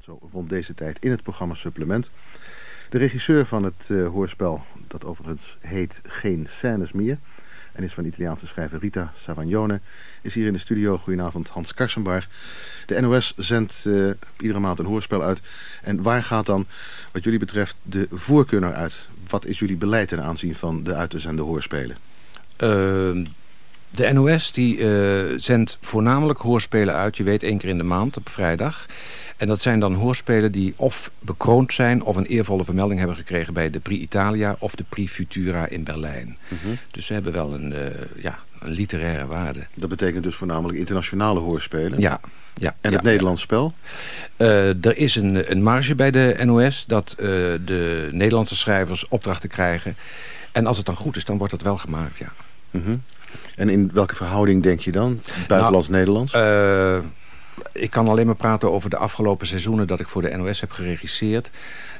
zo rond deze tijd in het programma Supplement. De regisseur van het uh, hoorspel, dat overigens heet Geen Scènes meer... en is van de Italiaanse schrijver Rita Savagnone... is hier in de studio. Goedenavond, Hans Karsenbar. De NOS zendt uh, iedere maand een hoorspel uit. En waar gaat dan, wat jullie betreft, de voorkeur naar uit? Wat is jullie beleid ten aanzien van de uit te zenden hoorspelen? Uh, de NOS die uh, zendt voornamelijk hoorspelen uit. Je weet één keer in de maand op vrijdag. En dat zijn dan hoorspelen die of bekroond zijn... of een eervolle vermelding hebben gekregen bij de Prix Italia... of de Prix Futura in Berlijn. Mm -hmm. Dus ze hebben wel een, uh, ja, een literaire waarde. Dat betekent dus voornamelijk internationale hoorspelen? Ja. ja en ja, het Nederlands spel? Uh, er is een, een marge bij de NOS... dat uh, de Nederlandse schrijvers opdrachten krijgen. En als het dan goed is, dan wordt het wel gemaakt, ja. Mm -hmm. En in welke verhouding denk je dan? Buitenlands-Nederlands? Nou, uh, ik kan alleen maar praten over de afgelopen seizoenen dat ik voor de NOS heb geregisseerd.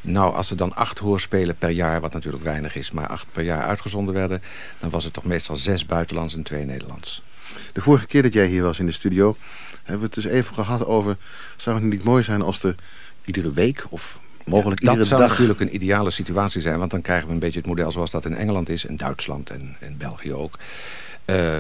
Nou, als er dan acht hoorspelen per jaar, wat natuurlijk weinig is, maar acht per jaar uitgezonden werden, dan was het toch meestal zes buitenlands en twee Nederlands. De vorige keer dat jij hier was in de studio, hebben we het dus even gehad over, zou het niet mooi zijn als er iedere week of mogelijk ja, iedere dat zou dag... natuurlijk een ideale situatie zijn, want dan krijgen we een beetje het model zoals dat in Engeland is, en Duitsland en, en België ook. Uh,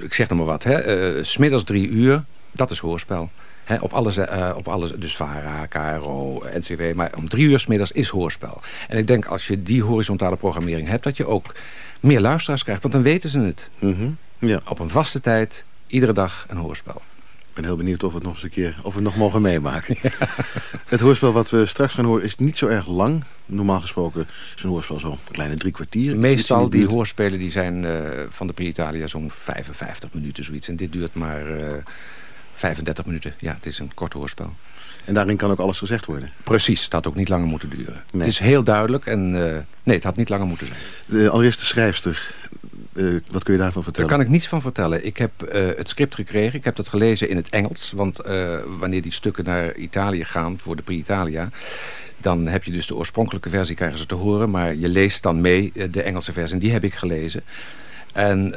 ik zeg nog maar wat, hè. Uh, smiddags drie uur, dat is hoorspel. He, op alles, uh, op alles, dus VARA, KRO, NCW, maar om drie uur 's middags is hoorspel. En ik denk als je die horizontale programmering hebt, dat je ook meer luisteraars krijgt, want dan weten ze het. Mm -hmm. ja. Op een vaste tijd, iedere dag een hoorspel. Ik ben heel benieuwd of we het nog eens een keer, of we nog mogen meemaken. Ja. Het hoorspel wat we straks gaan horen is niet zo erg lang. Normaal gesproken is een hoorspel zo'n kleine drie kwartier. Meestal die hoorspelen die zijn uh, van de Prix Italia zo'n 55 minuten zoiets. En dit duurt maar... Uh, 35 minuten. Ja, het is een kort hoorspel. En daarin kan ook alles gezegd worden? Precies, het had ook niet langer moeten duren. Nee. Het is heel duidelijk en uh, nee, het had niet langer moeten zijn. De allereerste schrijfster, uh, wat kun je daarvan vertellen? Daar kan ik niets van vertellen. Ik heb uh, het script gekregen, ik heb dat gelezen in het Engels. Want wanneer die stukken naar Italië gaan voor de Prix Italia... dan heb je dus de oorspronkelijke versie krijgen ze te horen... maar je leest dan mee de Engelse versie en die heb ik gelezen. En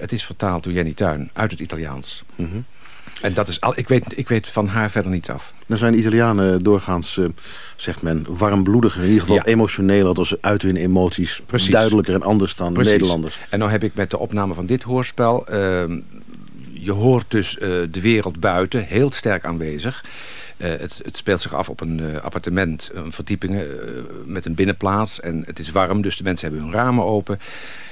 het is vertaald door Jenny Tuin uit het Italiaans. Mm -hmm. En dat is al, ik, weet, ik weet van haar verder niets af. Dan zijn Italianen doorgaans, uh, zegt men, warmbloediger. In ieder geval ja. emotioneler, dat ze uiten hun emoties Precies. duidelijker en anders dan Precies. Nederlanders. En nou heb ik met de opname van dit hoorspel... Uh, je hoort dus uh, de wereld buiten heel sterk aanwezig. Uh, het, het, speelt zich af op een uh, appartement, een verdiepingen met een binnenplaats. En het is warm, dus de mensen hebben hun ramen open.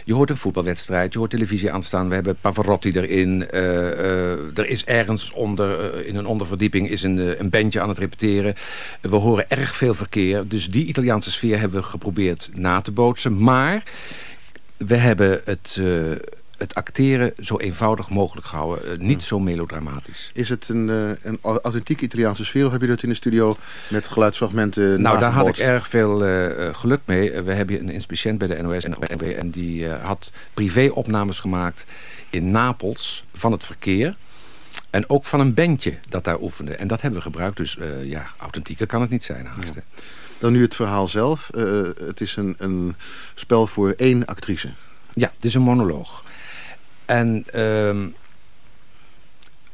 Je hoort een voetbalwedstrijd, je hoort televisie aanstaan. We hebben Pavarotti erin. er is ergens onder, in een onderverdieping is een, een bandje aan het repeteren. we horen erg veel verkeer. Dus die Italiaanse sfeer hebben we geprobeerd na te bootsen. Maar we hebben het het acteren zo eenvoudig mogelijk gehouden. Uh, niet zo melodramatisch. Is het een, uh, een authentieke Italiaanse sfeer of heb je dat in de studio met geluidsfragmenten Nou, daar had ik erg veel uh, geluk mee. we hebben een inspiciënt bij de NOS en, en die had privéopnames gemaakt in Napels van het verkeer. En ook van een bandje dat daar oefende. En dat hebben we gebruikt. Dus ja, authentieker kan het niet zijn haast. Ja. Dan nu het verhaal zelf. het is een, een spel voor één actrice. Ja, het is een monoloog. En, um,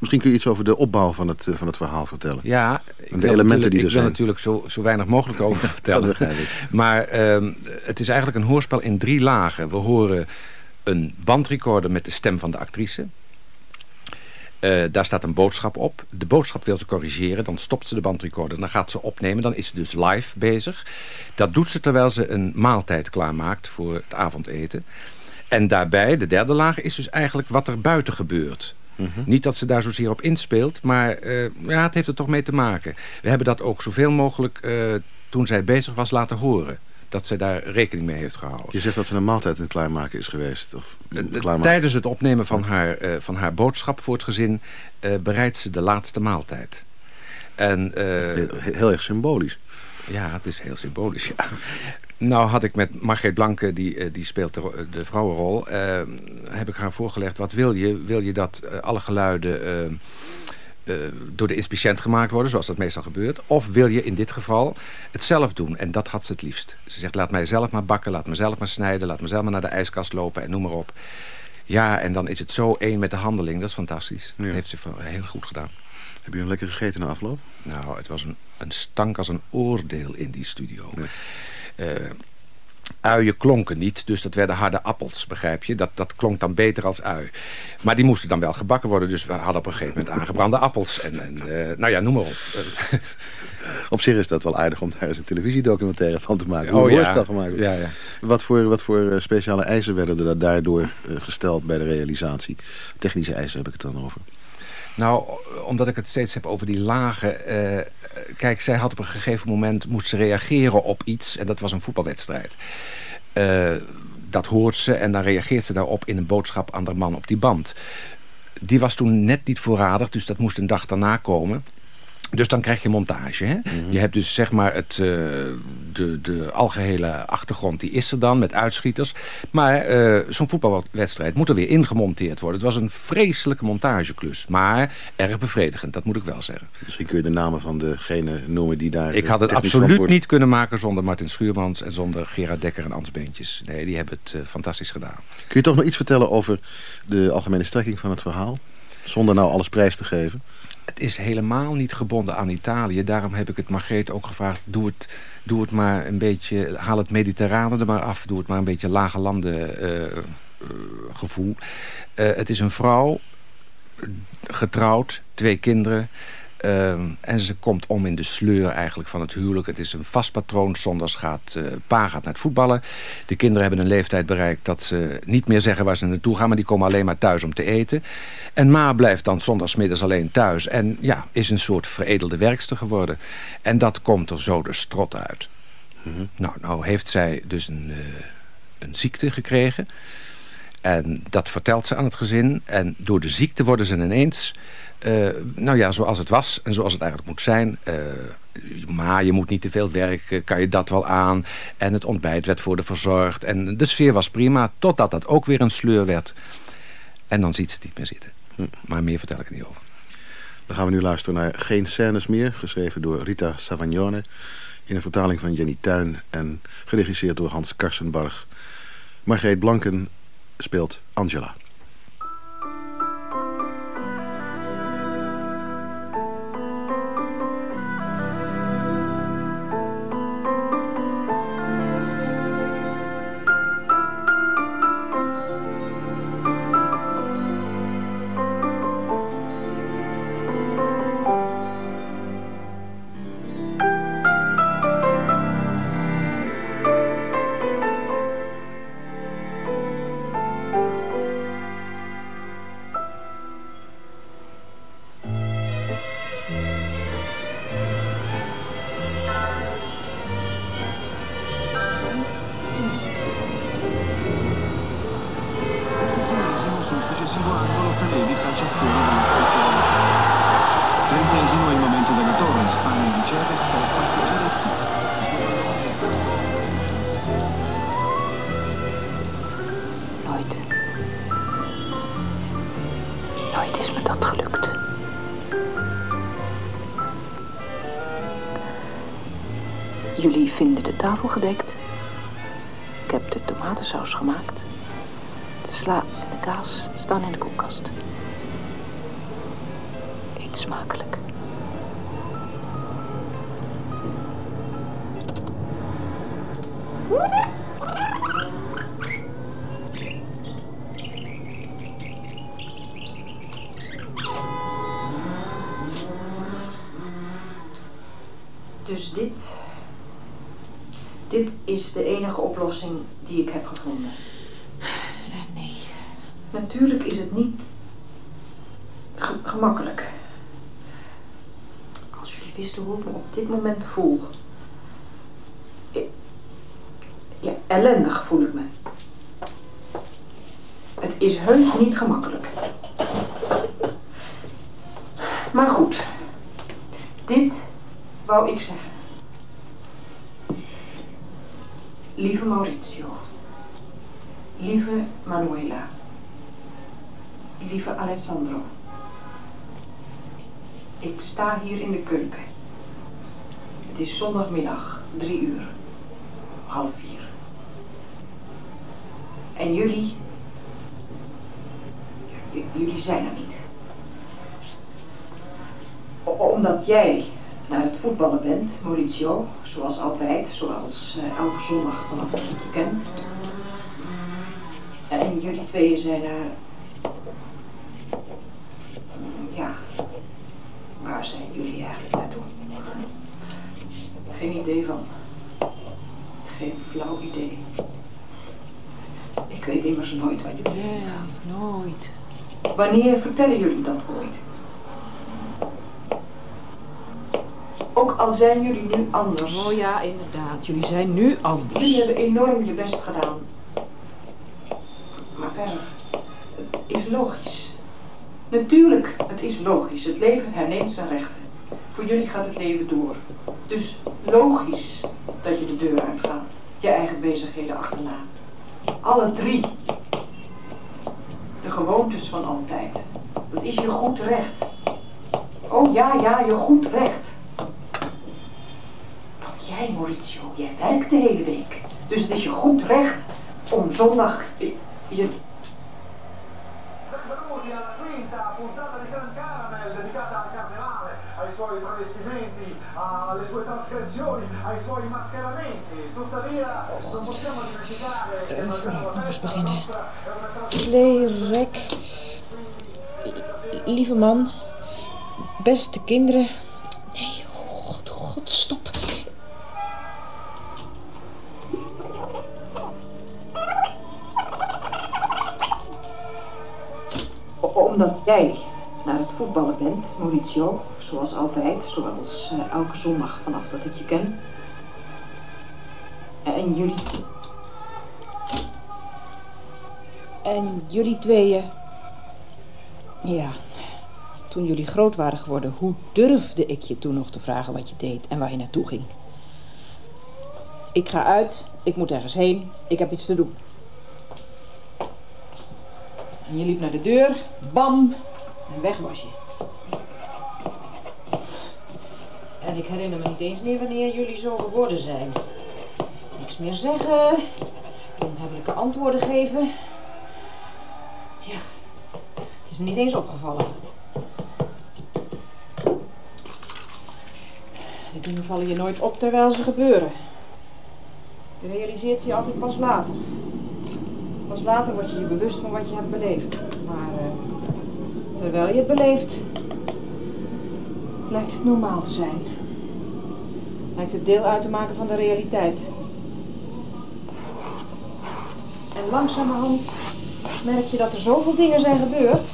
Misschien kun je iets over de opbouw van het, uh, van het verhaal vertellen. Ja, en de elementen die er ik zijn. wil natuurlijk zo, zo weinig mogelijk over vertellen. maar um, het is eigenlijk een hoorspel in drie lagen. We horen een bandrecorder met de stem van de actrice. Uh, daar staat een boodschap op. De boodschap wil ze corrigeren. Dan stopt ze de bandrecorder. Dan gaat ze opnemen. Dan is ze dus live bezig. Dat doet ze terwijl ze een maaltijd klaarmaakt voor het avondeten. En daarbij, de derde laag, is dus eigenlijk wat er buiten gebeurt. Mm -hmm. Niet dat ze daar zozeer op inspeelt, maar uh, ja, het heeft er toch mee te maken. We hebben dat ook zoveel mogelijk, uh, toen zij bezig was, laten horen. Dat zij daar rekening mee heeft gehouden. Je zegt dat ze een maaltijd in het klaarmaken is geweest? Of Tijdens het opnemen van haar, uh, van haar boodschap voor het gezin... bereidt ze de laatste maaltijd. En, heel, heel erg symbolisch. Ja, het is heel symbolisch, ja. Nou had ik met Margreet Blanke, die, die speelt de, de vrouwenrol, uh, heb ik haar voorgelegd, wat wil je? Wil je dat alle geluiden uh, door de inspiciënt gemaakt worden, zoals dat meestal gebeurt? Of wil je in dit geval het zelf doen? En dat had ze het liefst. Ze zegt, laat mij zelf maar bakken, laat mezelf maar snijden, laat mezelf maar naar de ijskast lopen en noem maar op. Ja, en dan is het zo één met de handeling, dat is fantastisch. Ja. Dat heeft ze heel goed gedaan. Heb je een lekker gegeten na afloop? Nou, het was een, een stank als een oordeel in die studio. Uh, uien klonken niet, dus dat werden harde appels, begrijp je? Dat, dat klonk dan beter als ui. Maar die moesten dan wel gebakken worden, dus we hadden op een gegeven moment aangebrande appels. En, en uh, nou ja, noem maar op. op zich is dat wel aardig om daar eens een televisiedocumentaire van te maken. Oh ja. Gemaakt ja, ja. Wat voor, wat voor eh, speciale eisen werden er daardoor gesteld bij de realisatie? Technische eisen heb ik het dan over. Nou, omdat ik het steeds heb over die lagen. Uh, kijk, zij had op een gegeven moment moest ze reageren op iets. En dat was een voetbalwedstrijd. Uh, dat hoort ze en dan reageert ze daarop in een boodschap aan de man op die band. Die was toen net niet voorradig, dus dat moest een dag daarna komen. Dus dan krijg je montage. Hè? Mhm. Je hebt dus zeg maar het, uh, de, de algehele achtergrond, die is er dan met uitschieters. Maar uh, zo'n voetbalwedstrijd moet er weer ingemonteerd worden. Het was een vreselijke montageklus. Maar erg bevredigend, dat moet ik wel zeggen. Misschien kun je de namen van degene noemen die daar... Ik had het absoluut niet kunnen maken zonder Martin Schuurmans en zonder Gerard Dekker en Ans Beentjes. Nee, die hebben het uh, fantastisch gedaan. Kun je toch nog iets vertellen over de algemene strekking van het verhaal? Zonder nou alles prijs te geven het is helemaal niet gebonden aan Italië. Daarom heb ik het Margreet ook gevraagd... doe het, doe het maar een beetje... haal het mediterrane er maar af. Doe het maar een beetje lage landen uh, uh, gevoel. Uh, het is een vrouw, getrouwd, twee kinderen... Uh, en ze komt om in de sleur eigenlijk van het huwelijk. Het is een vast patroon. Zondags gaat uh, pa gaat naar het voetballen. De kinderen hebben een leeftijd bereikt dat ze niet meer zeggen waar ze naartoe gaan. Maar die komen alleen maar thuis om te eten. En ma blijft dan zondagsmiddags alleen thuis. En ja, is een soort veredelde werkster geworden. En dat komt er zo de strot uit. Mm -hmm. Nou, nou heeft zij dus een, uh, een ziekte gekregen. En dat vertelt ze aan het gezin. En door de ziekte worden ze ineens uh, nou ja, zoals het was en zoals het eigenlijk moet zijn. Uh, maar je moet niet te veel werken, kan je dat wel aan. En het ontbijt werd voor de verzorgd. En de sfeer was prima, totdat dat ook weer een sleur werd. En dan ziet ze het niet meer zitten. Hm. Maar meer vertel ik er niet over. Dan gaan we nu luisteren naar Geen Scènes meer, geschreven door Rita Savagnone. In een vertaling van Jenny Tuin en geregisseerd door Hans Karsenbarg. Margreet Blanken speelt Angela. Tafel gedekt. Ik heb de tomatensaus gemaakt. De sla en de kaas staan in de koelkast. Eet smakelijk. Ik sta hier in de keuken. Het is zondagmiddag, drie uur. Half vier. En jullie... jullie zijn er niet. Omdat jij naar het voetballen bent, Mauricio, zoals altijd, zoals uh, elke zondag vanaf je ken. En jullie tweeën zijn naar... Ja, waar zijn jullie eigenlijk naartoe? Geen idee van. Geen flauw idee. Ik weet immers nooit waar jullie Nee, nooit. Wanneer vertellen jullie dat ooit? Ook al zijn jullie nu anders. Oh ja, inderdaad. Jullie zijn nu anders. Jullie hebben enorm je best gedaan. Maar verder, het is logisch. Natuurlijk, het is logisch. Het leven herneemt zijn rechten. Voor jullie gaat het leven door. Dus logisch dat je de deur uitgaat. Je eigen bezigheden achterna. Alle drie. De gewoontes van altijd. Dat is je goed recht. Oh ja, ja, je goed recht. Want jij, Mauricio, jij werkt de hele week. Dus het is je goed recht om zondag je... travestimenti, alle sue trasgressioni, ai suoi mascheramenti. Tuttavia non possiamo dimenticare che Eh, la festa beginnen. nostra è una tradizione Klerek. Lieve man. Beste kinderen. Nee, oh god, oh god, stop. Omdat jij naar het voetballen bent, Mauricio, zoals altijd, zoals eh, elke zondag vanaf dat ik je ken. En jullie, En jullie tweeën. Ja, toen jullie groot waren geworden, hoe durfde ik je toen nog te vragen wat je deed en waar je naartoe ging? Ik ga uit, ik moet ergens heen, ik heb iets te doen. En je liep naar de deur, bam, en weg was je. En ik herinner me niet eens meer wanneer jullie zo geworden zijn. Niks meer zeggen, onhebbelijke antwoorden geven. Ja, het is me niet eens opgevallen. De dingen vallen je nooit op terwijl ze gebeuren. Je realiseert je altijd pas later. Pas later word je je bewust van wat je hebt beleefd. Maar eh, terwijl je het beleeft, lijkt het normaal te zijn. Lijkt het deel uit te maken van de realiteit. En langzamerhand merk je dat er zoveel dingen zijn gebeurd.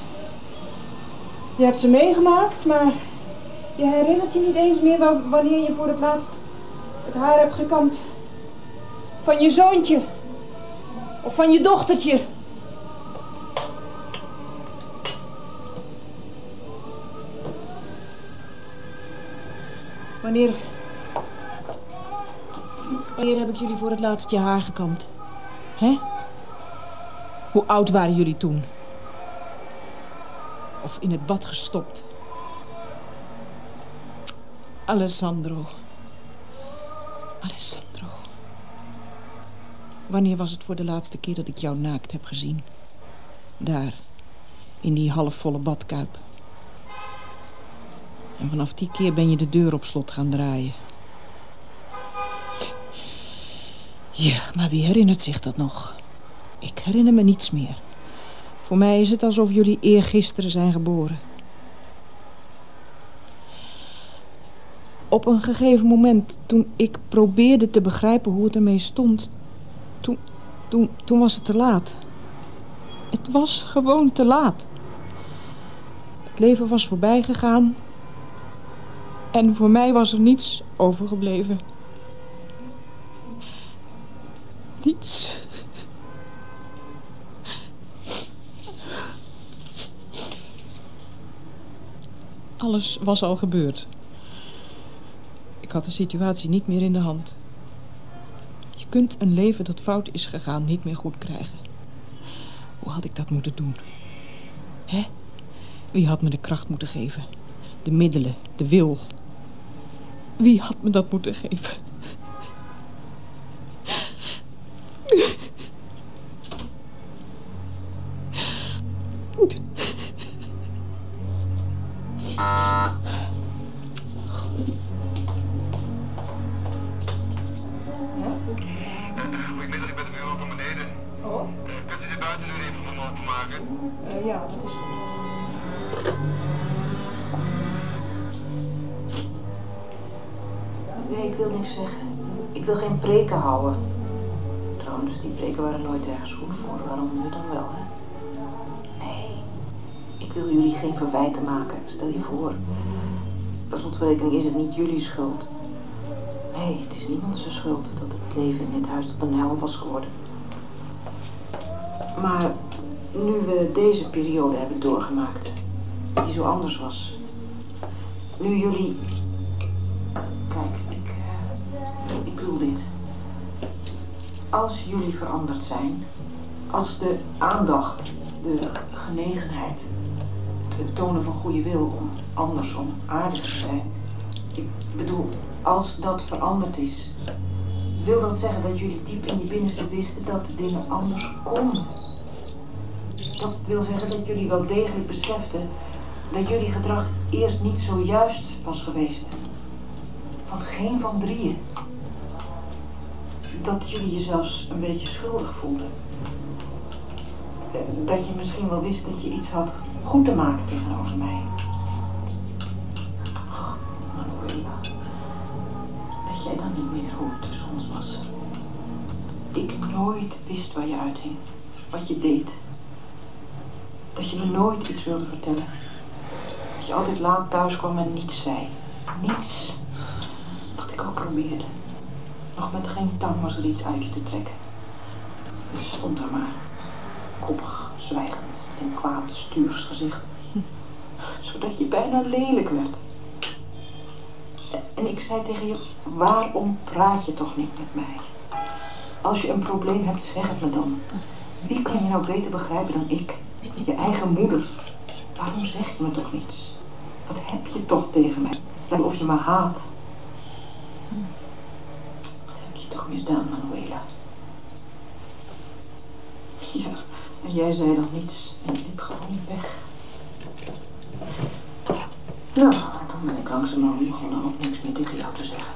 Je hebt ze meegemaakt, maar je herinnert je niet eens meer wa- wanneer je voor het laatst het haar hebt gekamd. Van je zoontje. Of van je dochtertje. Wanneer... Wanneer heb ik jullie voor het laatst je haar gekamd? Hè? Hoe oud waren jullie toen? Of in het bad gestopt? Alessandro. Alessandro. Wanneer was het voor de laatste keer dat ik jou naakt heb gezien? Daar, in die halfvolle badkuip. En vanaf die keer ben je de deur op slot gaan draaien. Ja, maar wie herinnert zich dat nog? Ik herinner me niets meer. Voor mij is het alsof jullie eergisteren zijn geboren. Op een gegeven moment, toen ik probeerde te begrijpen hoe het ermee stond... Toen, toen, toen was het te laat. Het was gewoon te laat. Het leven was voorbij gegaan. En voor mij was er niets overgebleven. Niets. Alles was al gebeurd. Ik had de situatie niet meer in de hand. Je kunt een leven dat fout is gegaan niet meer goed krijgen. Hoe had ik dat moeten doen? Hè? Wie had me de kracht moeten geven? De middelen, de wil. Wie had me dat moeten geven? Ik ben met nu al van beneden. Oh. Kunt de buitenlucht even van maken? opmaken? Eh, ja, dat is goed. Nee, ik wil niks zeggen. Ik wil geen preken houden. Trouwens, die preken waren nooit ergens goed voor. Waarom nu dan wel, hè? Nee, ik wil jullie geen verwijten maken. Stel je voor. Per slotverrekening is het niet jullie schuld. Nee, het is niemands schuld dat het leven in dit huis tot een hel was geworden. Maar nu we deze periode hebben doorgemaakt, die zo anders was. Nu jullie Als jullie veranderd zijn, als de aandacht, de genegenheid, het tonen van goede wil om andersom aardig te zijn. Ik bedoel, als dat veranderd is, wil dat zeggen dat jullie diep in je binnenste wisten dat de dingen anders konden. Dat wil zeggen dat jullie wel degelijk beseften dat jullie gedrag eerst niet zo juist was geweest van geen van drieën. Dat jullie je zelfs een beetje schuldig voelden. Eh, Dat je misschien wel wist dat je iets had goed te maken tegenover mij. Manuela. Weet jij dan niet meer hoe het tussen ons was? Ik nooit wist waar je uithing. Wat je deed. Dat je me nooit iets wilde vertellen. Dat je altijd laat thuis kwam en niets zei. Niets. Wat ik ook probeerde. Nog met geen tang was er iets uit te trekken. Dus stond er maar. Koppig, zwijgend, met een kwaad stuursgezicht. Zodat je bijna lelijk werd. En ik zei tegen je, waarom praat je toch niet met mij? Als je een probleem hebt, zeg het me dan. Wie kan je nou beter begrijpen dan ik? Je eigen moeder. Waarom zeg je me toch niets? Wat heb je toch tegen mij? Of je me haat. Wat toch misdaan, Manuela? Ja, en jij zei dan niets en liep gewoon weg. Nou, dan ben ik langzamerhand begonnen ook niks meer tegen jou te zeggen.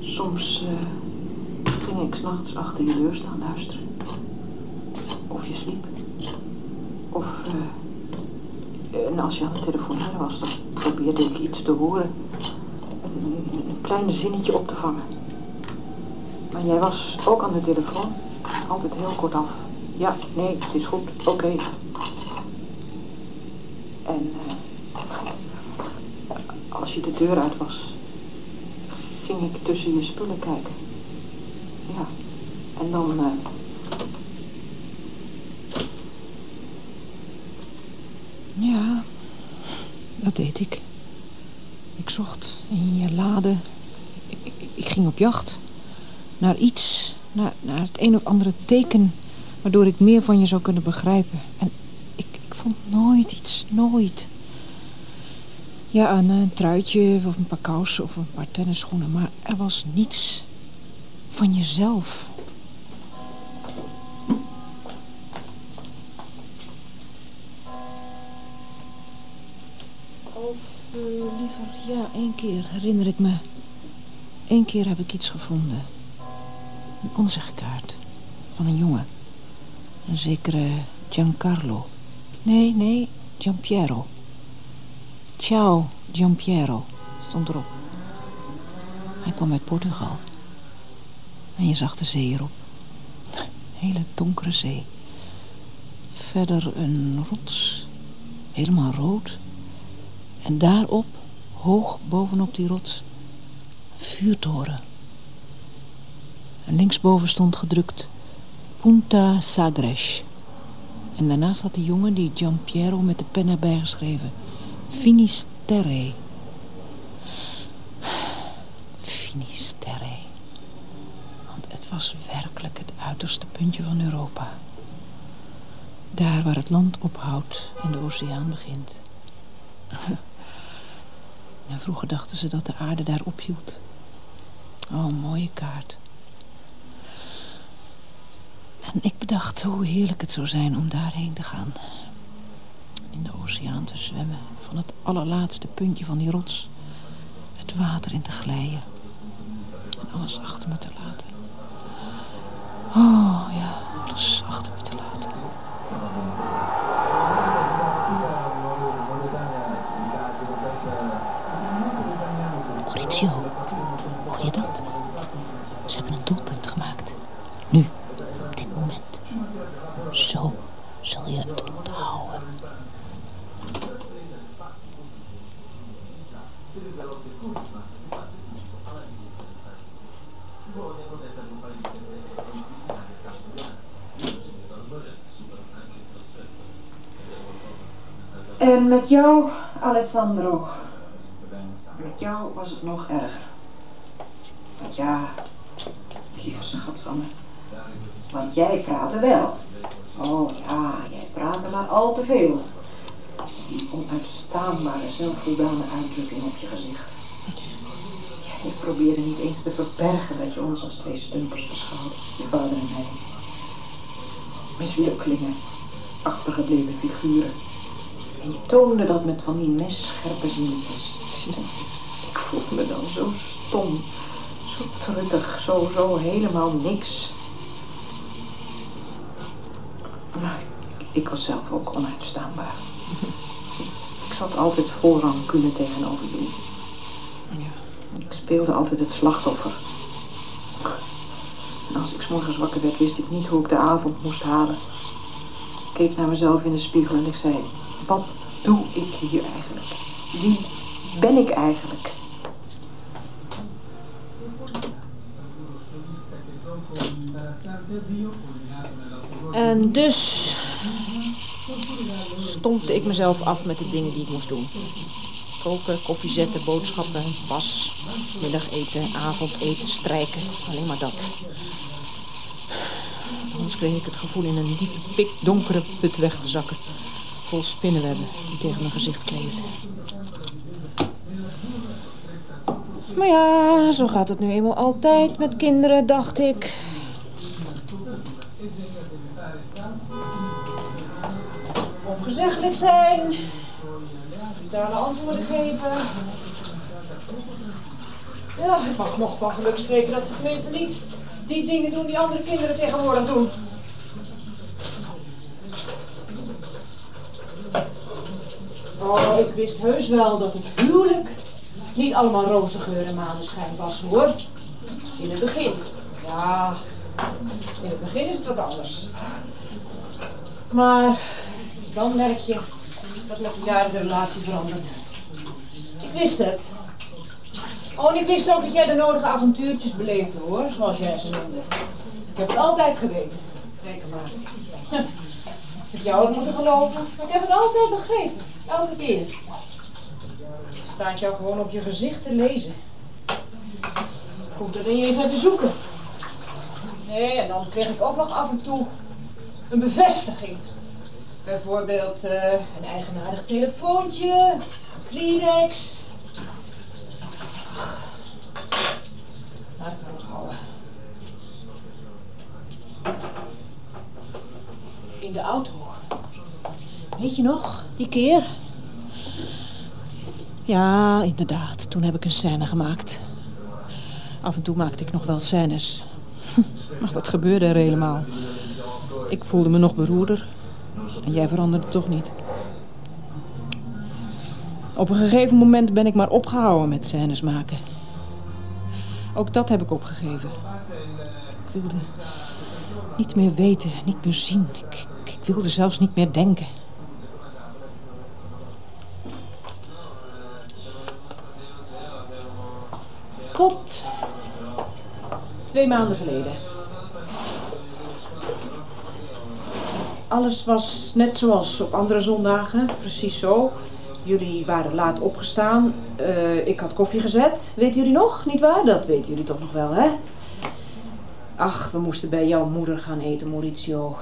Soms eh, ging ik s'nachts achter je deur staan luisteren. Of je sliep. Of, eh, en als je aan het telefoneren was, dan probeerde ik iets te horen. Een, een klein zinnetje op te vangen. Maar jij was ook aan de telefoon. Altijd heel kort af. Ja, nee, het is goed. Oké. En eh, als je de deur uit was, ging ik tussen je spullen kijken. Ja, en dan... eh, Ja, dat deed ik. Ik zocht in je lade. Ik, ik, ging op jacht. Naar iets, naar, naar het een of andere teken... waardoor ik meer van je zou kunnen begrijpen. En ik, ik vond nooit iets, nooit. Ja, een, een truitje of een paar kousen of een paar tennisschoenen. Maar er was niets van jezelf. Keer herinner ik me. Eén keer heb ik iets gevonden. Een onzegkaart van een jongen. Een zekere Giancarlo. Nee, nee, Giampiero. Ciao, Giampiero, stond erop. Hij kwam uit Portugal. En je zag de zee erop. Een hele donkere zee. Verder een rots, helemaal rood. En daarop, hoog bovenop die rots, een vuurtoren. En linksboven stond gedrukt Punta Sagres. En daarnaast had die jongen die Giampiero met de pen erbij geschreven. Finisterre. Finisterre. Want het was werkelijk het uiterste puntje van Europa. Daar waar het land ophoudt en de oceaan begint. En vroeger dachten ze dat de aarde daar ophield. Oh, mooie kaart. En ik bedacht hoe heerlijk het zou zijn om daarheen te gaan. In de oceaan te zwemmen. Van het allerlaatste puntje van die rots. Het water in te glijden. alles achter me te laten. Oh ja, alles achter me te laten. Maurizio, hoor je dat? Ze hebben een doelpunt gemaakt. Nu, op dit moment. Zo zul je het onthouden. En met jou, Alessandro. Jou was het nog erger. Want ja, lieve schat van me. Want jij praatte wel. Oh ja, jij praatte maar al te veel. Die onuitstaanbare zelfvoldane uitdrukking op je gezicht. Ja, ik probeerde niet eens te verbergen dat je ons als twee stumpers beschouwde, je vader en mij. Mislukkelingen, achtergebleven figuren. En je toonde dat met van die messcherpe zinnetjes. Ik voelde me dan zo stom, zo truttig, zo, zo helemaal niks. Maar ik, ik was zelf ook onuitstaanbaar. Ik zat altijd voorrang kunnen tegenover jullie. Ik speelde altijd het slachtoffer. En als ik 's morgens wakker werd, wist ik niet hoe ik de avond moest halen. Ik keek naar mezelf in de spiegel en ik zei... Wat doe ik hier eigenlijk? Wie ben ik eigenlijk? En dus stompte ik mezelf af met de dingen die ik moest doen. Koken, koffie zetten, boodschappen, was, middageten, avondeten, strijken. Alleen maar dat. Anders kreeg ik het gevoel in een diepe, pikdonkere put weg te zakken. Vol spinnenwebben die tegen mijn gezicht kleefden. Maar ja, zo gaat het nu eenmaal altijd met kinderen, dacht ik. Ongezeggelijk zijn. Brutale antwoorden geven. Ja, ik mag nog van geluk spreken dat ze tenminste niet die dingen doen die andere kinderen tegenwoordig doen. Oh, ik wist heus wel dat het huwelijk niet allemaal roze geur en maneschijn was, hoor. In het begin. Ja, in het begin is het wat anders. Maar dan merk je dat met de jaren de relatie verandert. Ik wist het. Oh, en ik wist ook dat jij de nodige avontuurtjes beleefde, hoor, zoals jij ze noemde. Ik heb het altijd geweten. Reken maar. Als ik jou had moeten geloven, ik heb het altijd begrepen. Elke keer. Het staat jou gewoon op je gezicht te lezen. Hoefde er niet eens naar te zoeken. Nee, en dan kreeg ik ook nog af en toe een bevestiging. Bijvoorbeeld eh, een eigenaardig telefoontje, Kleenex. Laat ik nog houden. In de auto. Weet je nog, die keer? Ja, inderdaad. Toen heb ik een scène gemaakt. Af en toe maakte ik nog wel scènes. Maar wat gebeurde er helemaal? Ik voelde me nog beroerder. En jij veranderde toch niet. Op een gegeven moment ben ik maar opgehouden met scènes maken. Ook dat heb ik opgegeven. Ik wilde niet meer weten, niet meer zien. Ik, ik wilde zelfs niet meer denken. Tot twee maanden geleden. Alles was net zoals op andere zondagen, precies zo. Jullie waren laat opgestaan. Eh, ik had koffie gezet. Weten jullie nog? Niet waar? Dat weten jullie toch nog wel, hè? Ach, we moesten bij jouw moeder gaan eten, Maurizio.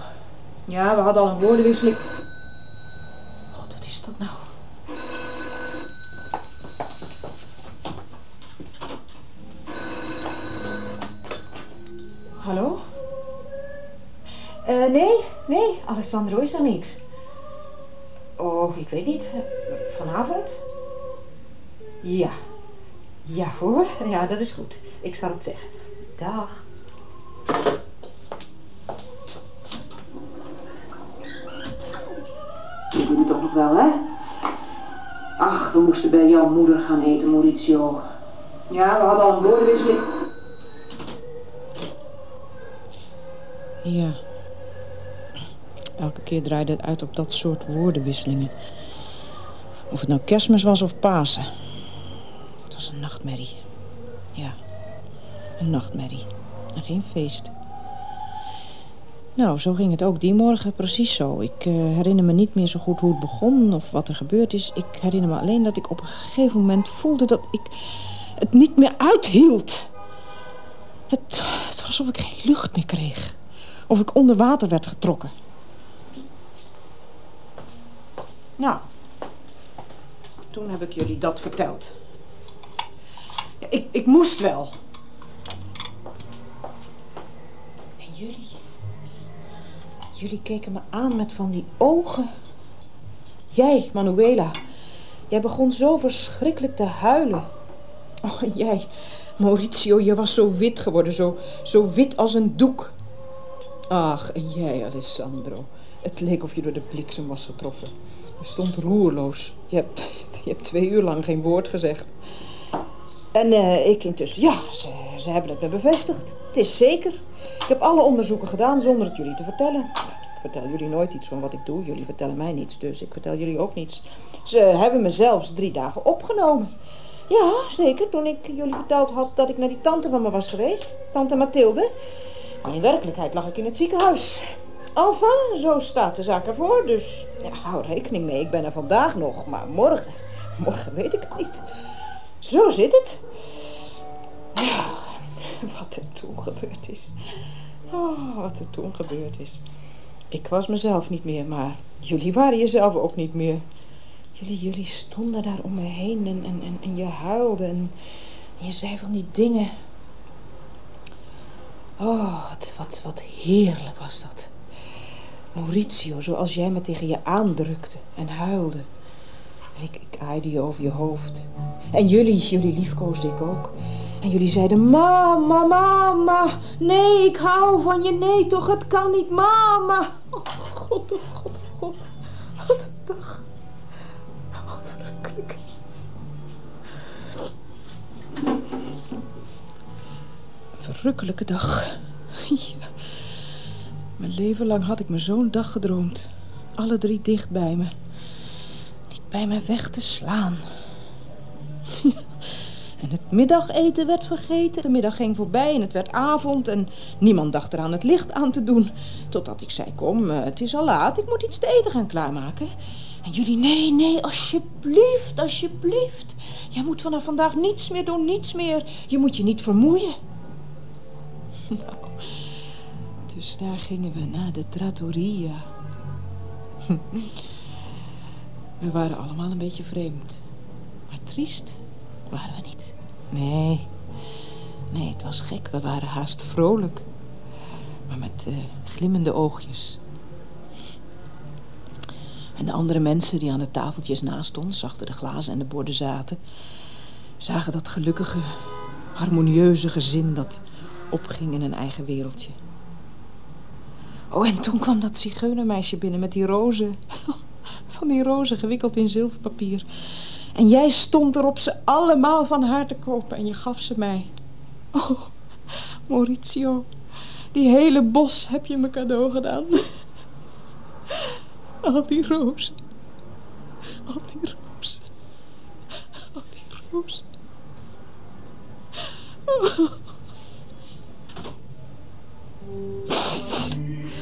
Ja, we hadden al een woordenwisseling. God, wat is dat nou? Hallo? Eh, nee, nee, Alessandro is er niet. Oh, ik weet niet. Vanavond? Ja. Ja hoor, ja dat is goed. Ik zal het zeggen. Dag. Ik doe het toch nog wel, hè? Ach, we moesten bij jouw moeder gaan eten, Maurizio. Ja, we hadden al een woordenwisseling. Ja. Keer draaide het uit op dat soort woordenwisselingen. Of het nou kerstmis was of Pasen. Het was een nachtmerrie. Ja, een nachtmerrie. En geen feest. Nou, zo ging het ook die morgen, precies zo. Ik eh, herinner me niet meer zo goed hoe het begon of wat er gebeurd is. Ik herinner me alleen dat ik op een gegeven moment voelde dat ik het niet meer uithield. Het, het was alsof ik geen lucht meer kreeg. Of ik onder water werd getrokken. Nou, toen heb ik jullie dat verteld. Ja, ik, ik moest wel. En jullie? Jullie keken me aan met van die ogen. Jij, Manuela. Jij begon zo verschrikkelijk te huilen. Oh, jij, Maurizio, je was zo wit geworden. Zo, zo wit als een doek. Ach, en jij, Alessandro. Het leek of je door de bliksem was getroffen. Stond roerloos. Je hebt, je hebt twee uur lang geen woord gezegd. En eh, ik intussen, ja, ze, ze hebben het me bevestigd. Het is zeker. Ik heb alle onderzoeken gedaan zonder het jullie te vertellen. Ik vertel jullie nooit iets van wat ik doe. Jullie vertellen mij niets, dus ik vertel jullie ook niets. Ze hebben me zelfs drie dagen opgenomen. Ja, zeker. Toen ik jullie verteld had dat ik naar die tante van me was geweest. Tante Mathilde. Maar in werkelijkheid lag ik in het ziekenhuis. Enfin, zo staat de zaak ervoor. Dus ja, hou rekening mee. Ik ben er vandaag nog. Maar morgen, morgen weet ik niet. Zo zit het. Wat er toen gebeurd is. Oh, wat er toen gebeurd is. Ik was mezelf niet meer, maar jullie waren jezelf ook niet meer. Jullie, jullie stonden daar om me heen en, en, en, en je huilde en je zei van die dingen. Oh, wat, wat, wat heerlijk was dat. Maurizio, zoals jij me tegen je aandrukte en huilde. Ik, ik aaide je over je hoofd. En jullie, jullie liefkoosde ik ook. En jullie zeiden, mama, mama, nee, ik hou van je, nee toch, het kan niet, mama. Oh god, oh god, oh god, wat een dag. Oh, verrukkelijk. Verrukkelijke dag. Mijn leven lang had ik me zo'n dag gedroomd. Alle drie dicht bij me. Niet bij me weg te slaan. En het middageten werd vergeten. De middag ging voorbij en het werd avond. En niemand dacht eraan het licht aan te doen. Totdat ik zei, kom, eh, het is al laat. Ik moet iets te eten gaan klaarmaken. En jullie, nee, nee, alsjeblieft, alsjeblieft. Jij moet vanaf vandaag niets meer doen, niets meer. Je moet je niet vermoeien. Nou, dus daar gingen we naar de trattoria. We waren allemaal een beetje vreemd. Maar triest waren we niet. Nee, nee, het was gek. We waren haast vrolijk. Maar met uh, glimmende oogjes. En de andere mensen die aan de tafeltjes naast ons, achter de glazen en de borden zaten, zagen dat gelukkige, harmonieuze gezin dat opging in een eigen wereldje. Oh, en toen kwam dat zigeunermeisje binnen met die rozen. Van die rozen gewikkeld in zilverpapier. En jij stond erop ze allemaal van haar te kopen en je gaf ze mij. Oh, Maurizio, die hele bos heb je me cadeau gedaan. Al die rozen. Al die rozen. Al die rozen.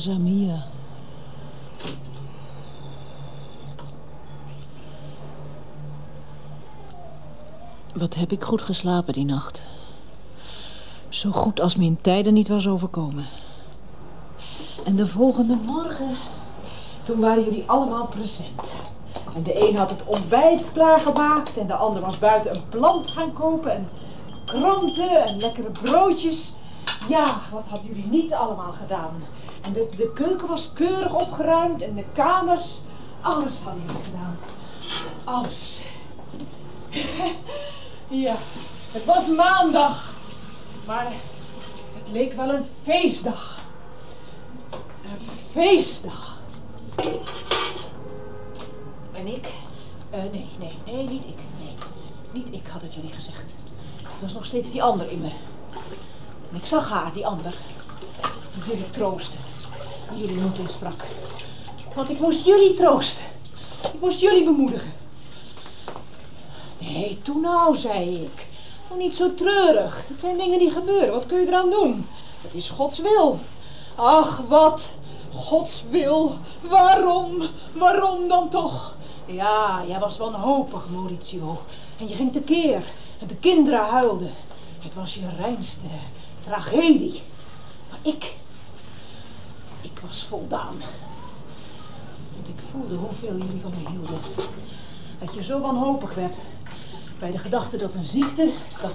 casa. Wat heb ik goed geslapen die nacht. Zo goed als me in tijden niet was overkomen. En de volgende morgen, toen waren jullie allemaal present. En de een had het ontbijt klaargemaakt en de ander was buiten een plant gaan kopen en kranten en lekkere broodjes. Ja, wat hadden jullie niet allemaal gedaan? En de, de keuken was keurig opgeruimd en de kamers, alles hadden jullie gedaan. Alles. ja, het was maandag, maar het leek wel een feestdag. Een feestdag. En ik? Eh, nee, nee, nee, niet ik. Nee, niet ik had het jullie gezegd. Het was nog steeds die ander in me. En ik zag haar, die ander. Die jullie troosten. Jullie moed insprak. Want ik moest jullie troosten. Ik moest jullie bemoedigen. Nee, toen nou, zei ik. Doe niet zo treurig. Het zijn dingen die gebeuren. Wat kun je eraan doen? Het is Gods wil. Ach, wat? Gods wil. Waarom? Waarom dan toch? Ja, jij was wanhopig, Maurizio. En je ging tekeer. En de kinderen huilden. Het was je reinste tragedie. Maar ik... Ik was voldaan. Want ik voelde hoeveel jullie van me hielden. Dat je zo wanhopig werd. Bij de gedachte dat een ziekte, dat,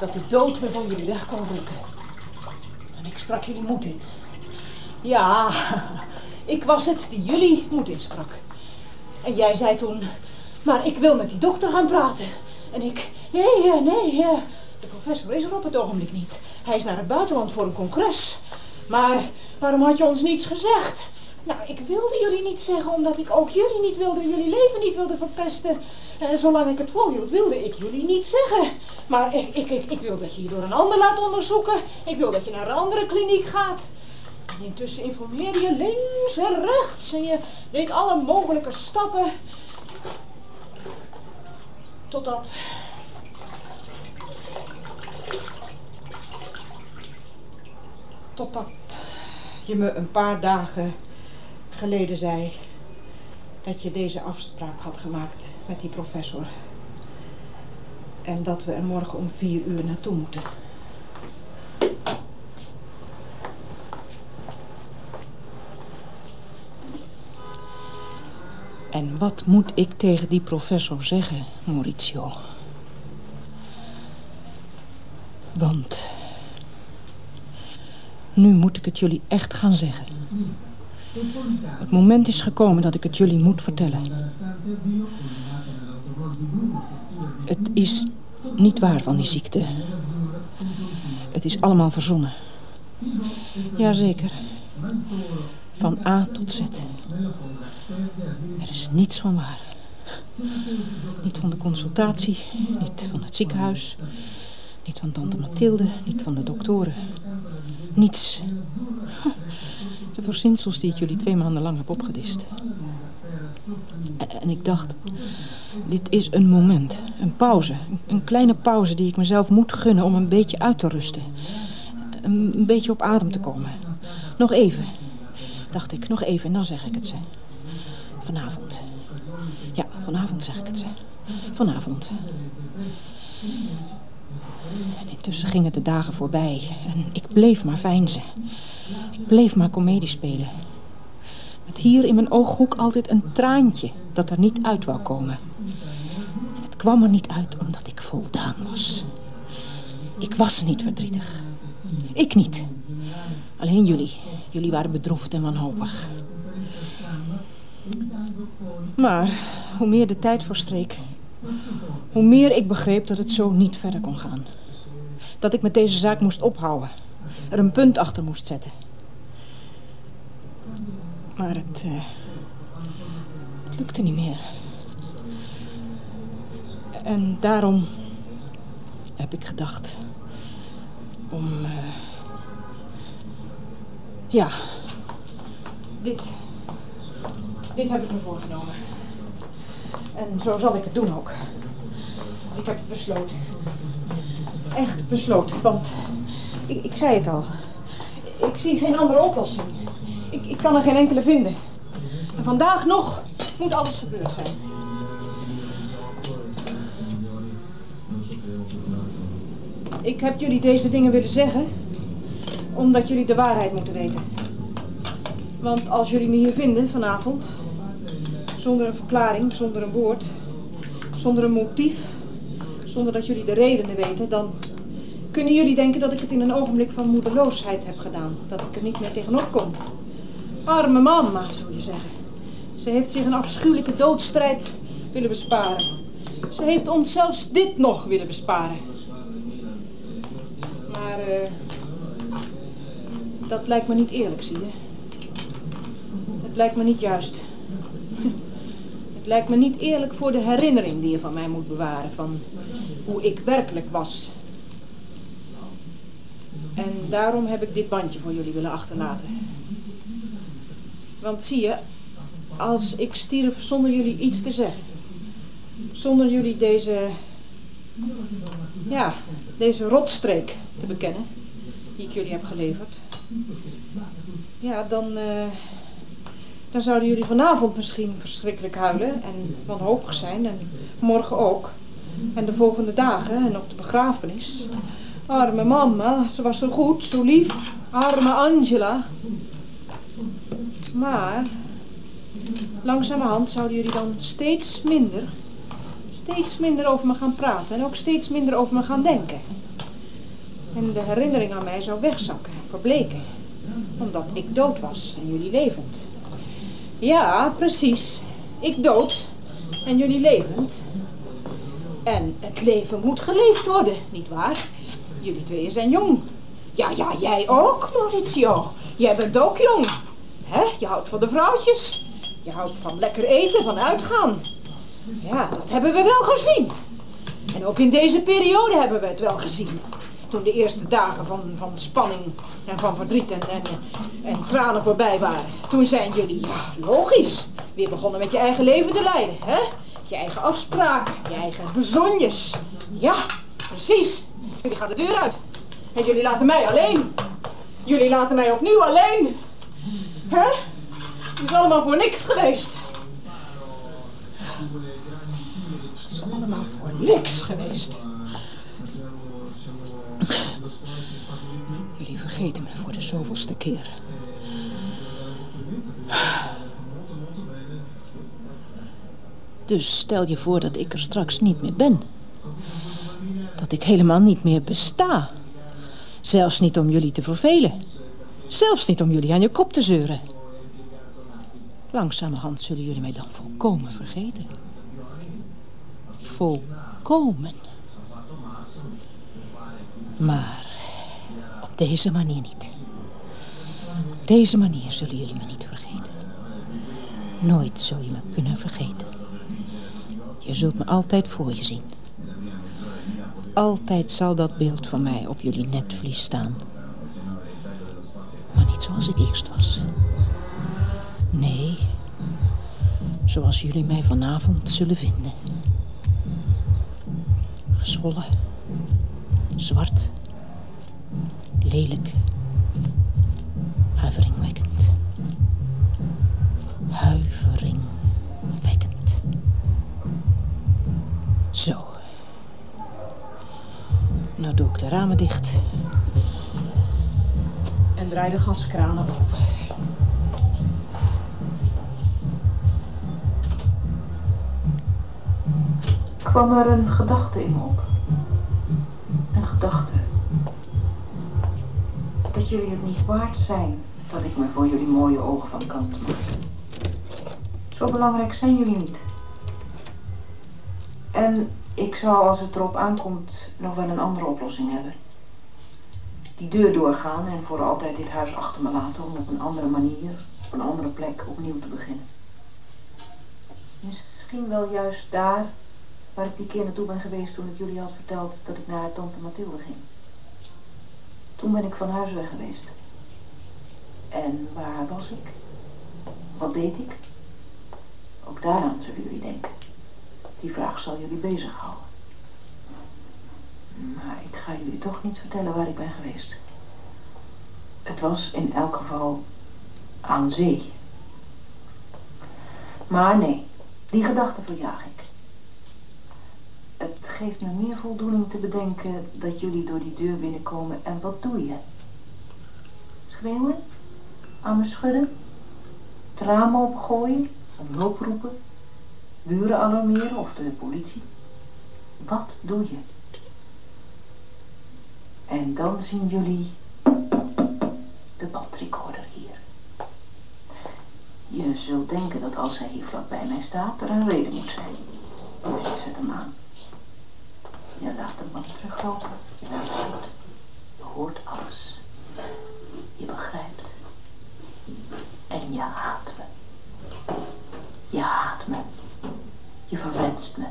dat de dood me van jullie weg kon rukken. En ik sprak jullie moed in. Ja, ik was het die jullie moed insprak. En jij zei toen, maar ik wil met die dokter gaan praten. En ik, nee, nee, de professor is er op het ogenblik niet. Hij is naar het buitenland voor een congres. Maar waarom had je ons niets gezegd? Nou, ik wilde jullie niet zeggen, omdat ik ook jullie niet wilde, jullie leven niet wilde verpesten. En zolang ik het volhield, wilde ik jullie niet zeggen. Maar ik, ik, ik, wil dat je je door een ander laat onderzoeken. Ik wil dat je naar een andere kliniek gaat. En intussen informeerde je links en rechts en je deed alle mogelijke stappen. Totdat... Totdat je me een paar dagen geleden zei dat je deze afspraak had gemaakt met die professor. En dat we er morgen om vier uur naartoe moeten. En wat moet ik tegen die professor zeggen, Maurizio? Want nu moet ik het jullie echt gaan zeggen. Het moment is gekomen dat ik het jullie moet vertellen. Het is niet waar van die ziekte. Het is allemaal verzonnen. Jazeker. Van A tot Z. Er is niets van waar. Niet van de consultatie, niet van het ziekenhuis, niet van tante Mathilde, niet van de doktoren. Niets. De verzinsels die ik jullie twee maanden lang heb opgedist. En ik dacht, dit is een moment, een pauze. Een kleine pauze die ik mezelf moet gunnen om een beetje uit te rusten. Een beetje op adem te komen. Nog even, dacht ik, nog even en dan zeg ik het ze. Vanavond. Ja, vanavond zeg ik het ze. Vanavond. En intussen gingen de dagen voorbij en ik bleef maar veinzen. Ik bleef maar komedie spelen. Met hier in mijn ooghoek altijd een traantje dat er niet uit wou komen. En het kwam er niet uit omdat ik voldaan was. Ik was niet verdrietig. Ik niet. Alleen jullie. Jullie waren bedroefd en wanhopig. Maar hoe meer de tijd verstreek, hoe meer ik begreep dat het zo niet verder kon gaan. Dat ik met deze zaak moest ophouden. Er een punt achter moest zetten. Maar het, uh, het lukte niet meer. En daarom heb ik gedacht om... Uh, ja, dit. Dit heb ik me voorgenomen. En zo zal ik het doen ook. Ik heb het besloten. Echt besloten, want ik, ik zei het al. Ik zie geen andere oplossing. Ik, ik kan er geen enkele vinden. En vandaag nog moet alles gebeurd zijn. Ik heb jullie deze dingen willen zeggen, omdat jullie de waarheid moeten weten. Want als jullie me hier vinden vanavond, zonder een verklaring, zonder een woord, zonder een motief, zonder dat jullie de redenen weten, dan kunnen jullie denken dat ik het in een ogenblik van moedeloosheid heb gedaan. Dat ik er niet meer tegenop kom. Arme mama, zou je zeggen. Ze heeft zich een afschuwelijke doodstrijd willen besparen. Ze heeft ons zelfs dit nog willen besparen. Maar eh, dat lijkt me niet eerlijk, zie je. Het lijkt me niet juist. Het lijkt me niet eerlijk voor de herinnering die je van mij moet bewaren. Van hoe ik werkelijk was. En daarom heb ik dit bandje voor jullie willen achterlaten. Want zie je, als ik stierf zonder jullie iets te zeggen. Zonder jullie deze, ja, deze rotstreek te bekennen. Die ik jullie heb geleverd. Ja, dan, eh, dan zouden jullie vanavond misschien verschrikkelijk huilen en wanhopig zijn. En morgen ook. En de volgende dagen en op de begrafenis. Arme mama, ze was zo goed, zo lief. Arme Angela. Maar langzamerhand zouden jullie dan steeds minder, steeds minder over me gaan praten en ook steeds minder over me gaan denken. En de herinnering aan mij zou wegzakken, verbleken, omdat ik dood was en jullie levend. Ja, precies. Ik dood en jullie levend. En het leven moet geleefd worden, nietwaar? Jullie tweeën zijn jong. Ja, ja, jij ook, Maurizio. Jij bent ook jong. Hè? Je houdt van de vrouwtjes. Je houdt van lekker eten, van uitgaan. Ja, dat hebben we wel gezien. En ook in deze periode hebben we het wel gezien. Toen de eerste dagen van, van spanning en van verdriet en, en, en tranen voorbij waren. Toen zijn jullie, ja, logisch, weer begonnen met je eigen leven te leiden. Hè? Je eigen afspraken, je eigen bezonjes. Ja, precies. Jullie gaan de deur uit. En jullie laten mij alleen. Jullie laten mij opnieuw alleen. Hè? Het is allemaal voor niks geweest. Het is allemaal voor niks geweest. Jullie vergeten me voor de zoveelste keer. Dus stel je voor dat ik er straks niet meer ben. Dat ik helemaal niet meer besta. Zelfs niet om jullie te vervelen. Zelfs niet om jullie aan je kop te zeuren. Langzamerhand zullen jullie mij dan volkomen vergeten. Volkomen. Maar op deze manier niet. Op deze manier zullen jullie me niet vergeten. Nooit zul je me kunnen vergeten. Je zult me altijd voor je zien. Altijd zal dat beeld van mij op jullie netvlies staan. Maar niet zoals ik eerst was. Nee, zoals jullie mij vanavond zullen vinden. Gezwollen, zwart, lelijk, huiveringwekkend. Huiveringwekkend. Zo. Nou doe ik de ramen dicht. En draai de gaskranen open. kwam er een gedachte in me op. Een gedachte. Dat jullie het niet waard zijn dat ik me voor jullie mooie ogen van kant maak. Zo belangrijk zijn jullie niet. En zou, als het erop aankomt, nog wel een andere oplossing hebben. Die deur doorgaan en voor altijd dit huis achter me laten om op een andere manier, op een andere plek opnieuw te beginnen. Misschien wel juist daar waar ik die keer naartoe ben geweest toen ik jullie had verteld dat ik naar tante Mathilde ging. Toen ben ik van huis weg geweest. En waar was ik? Wat deed ik? Ook daaraan zullen jullie denken. Die vraag zal jullie bezighouden. Maar ik ga jullie toch niet vertellen waar ik ben geweest. Het was in elk geval aan zee. Maar nee, die gedachte verjaag ik. Het geeft me meer voldoening te bedenken dat jullie door die deur binnenkomen. En wat doe je? Schreeuwen? Aan me schudden? Raam opgooien? Om hulp roepen? Buren alarmeren of de politie? Wat doe je? En dan zien jullie de bandrecorder hier. Je zult denken dat als hij hier vlakbij mij staat, er een reden moet zijn. Dus je zet hem aan. Je laat de band teruglopen. Je. Je hoort alles. Je begrijpt. En je haat me. Je haat me. Je verwenst me.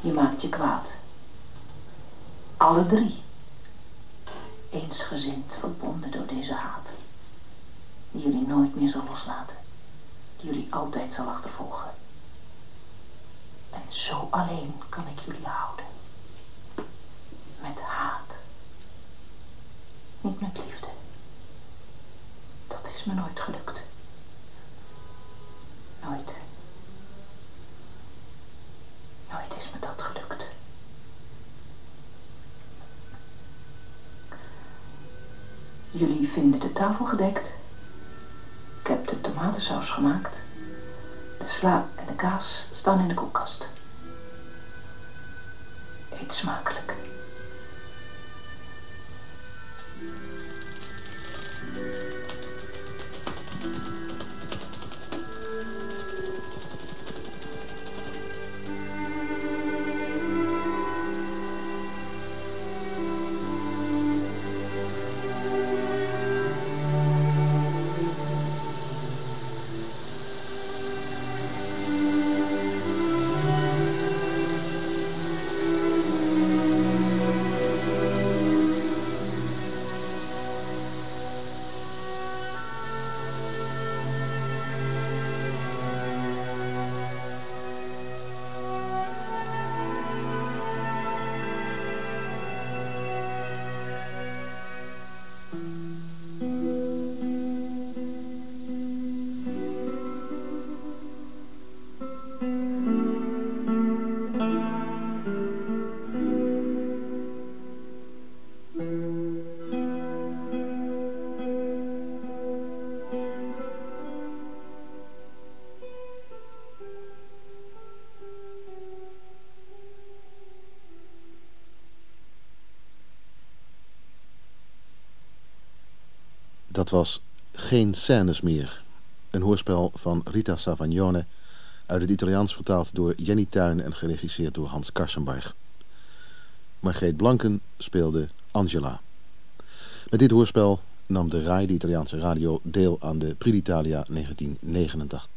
Je maakt je kwaad. Alle drie. Eensgezind verbonden door deze haat. Die jullie nooit meer zal loslaten. Die jullie altijd zal achtervolgen. En zo alleen kan ik jullie houden. Met haat. Niet met liefde. Dat is me nooit gelukt. Nooit is me dat gelukt. Jullie vinden de tafel gedekt. Ik heb de tomatensaus gemaakt. De sla en de kaas staan in de koelkast. Eet smakelijk. Was Geen Scènes meer. Een hoorspel van Rita Savagnone uit het Italiaans vertaald door Jenny Tuin en geregisseerd door Hans Karsenbarg. Margreet Blanken speelde Angela. Met dit hoorspel nam de RAI, de Italiaanse radio, deel aan de Prix d'Italia 1989.